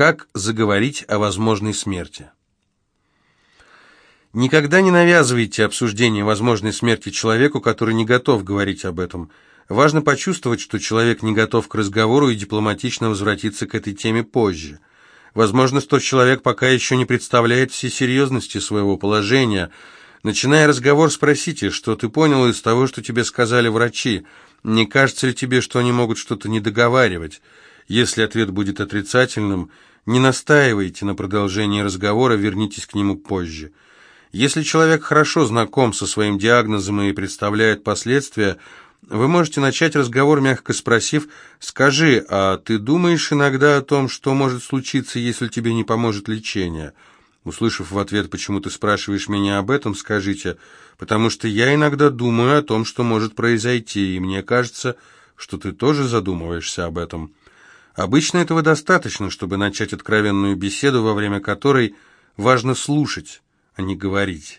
Как заговорить о возможной смерти? Никогда не навязывайте обсуждение возможной смерти человеку, который не готов говорить об этом. Важно почувствовать, что человек не готов к разговору и дипломатично возвратиться к этой теме позже. Возможно, что человек пока еще не представляет всей серьезности своего положения. Начиная разговор, спросите, что ты понял из того, что тебе сказали врачи. Не кажется ли тебе, что они могут что-то недоговаривать? Если ответ будет отрицательным, не настаивайте на продолжении разговора, вернитесь к нему позже. Если человек хорошо знаком со своим диагнозом и представляет последствия, вы можете начать разговор, мягко спросив, «Скажи, а ты думаешь иногда о том, что может случиться, если тебе не поможет лечение?» Услышав в ответ, почему ты спрашиваешь меня об этом, скажите, «Потому что я иногда думаю о том, что может произойти, и мне кажется, что ты тоже задумываешься об этом». Обычно этого достаточно, чтобы начать откровенную беседу, во время которой важно слушать, а не говорить.